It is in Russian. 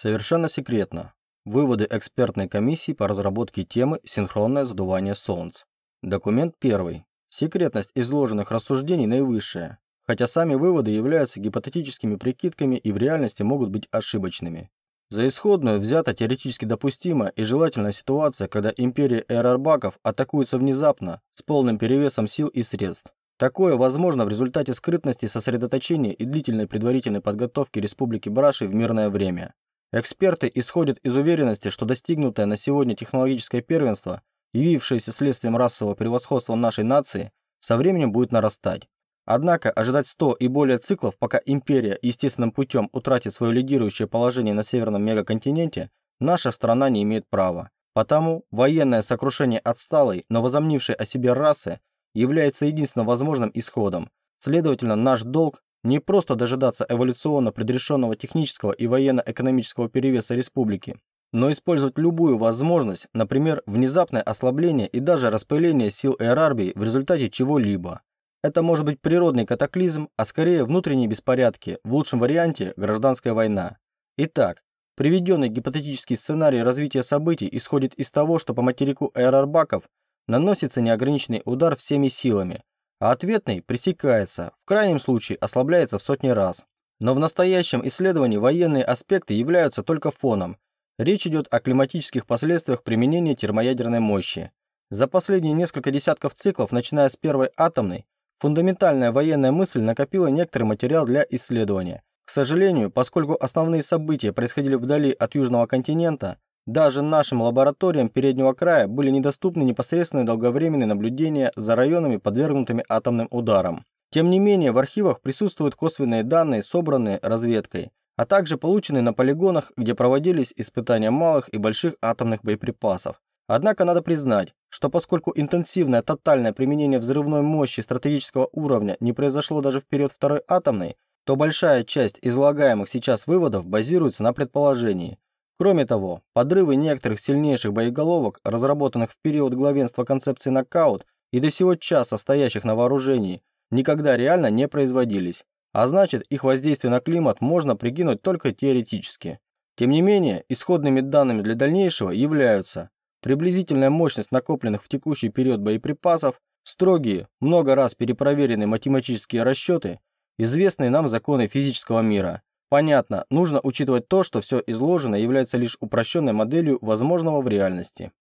Совершенно секретно. Выводы экспертной комиссии по разработке темы «Синхронное задувание солнц». Документ первый. Секретность изложенных рассуждений наивысшая, хотя сами выводы являются гипотетическими прикидками и в реальности могут быть ошибочными. За исходную взята теоретически допустима и желательная ситуация, когда империя эрарбаков атакуется внезапно, с полным перевесом сил и средств. Такое возможно в результате скрытности, сосредоточения и длительной предварительной подготовки Республики Браши в мирное время. Эксперты исходят из уверенности, что достигнутое на сегодня технологическое первенство, явившееся следствием расового превосходства нашей нации, со временем будет нарастать. Однако ожидать 100 и более циклов, пока империя естественным путем утратит свое лидирующее положение на северном мегаконтиненте, наша страна не имеет права. Потому военное сокрушение отсталой, но возомнившей о себе расы является единственно возможным исходом. Следовательно, наш долг не просто дожидаться эволюционно предрешенного технического и военно-экономического перевеса республики, но использовать любую возможность, например, внезапное ослабление и даже распыление сил Эрарбии в результате чего-либо. Это может быть природный катаклизм, а скорее внутренние беспорядки, в лучшем варианте гражданская война. Итак, приведенный гипотетический сценарий развития событий исходит из того, что по материку Эрарбаков наносится неограниченный удар всеми силами, а ответный пресекается, в крайнем случае ослабляется в сотни раз. Но в настоящем исследовании военные аспекты являются только фоном. Речь идет о климатических последствиях применения термоядерной мощи. За последние несколько десятков циклов, начиная с первой атомной, Фундаментальная военная мысль накопила некоторый материал для исследования. К сожалению, поскольку основные события происходили вдали от Южного континента, даже нашим лабораториям переднего края были недоступны непосредственные долговременные наблюдения за районами, подвергнутыми атомным ударам. Тем не менее, в архивах присутствуют косвенные данные, собранные разведкой, а также полученные на полигонах, где проводились испытания малых и больших атомных боеприпасов. Однако надо признать, что поскольку интенсивное тотальное применение взрывной мощи стратегического уровня не произошло даже в период Второй атомной, то большая часть излагаемых сейчас выводов базируется на предположении. Кроме того, подрывы некоторых сильнейших боеголовок, разработанных в период главенства концепции нокаут и до сего часа стоящих на вооружении, никогда реально не производились, а значит их воздействие на климат можно прикинуть только теоретически. Тем не менее, исходными данными для дальнейшего являются приблизительная мощность накопленных в текущий период боеприпасов, строгие, много раз перепроверенные математические расчеты, известные нам законы физического мира. Понятно, нужно учитывать то, что все изложено является лишь упрощенной моделью возможного в реальности.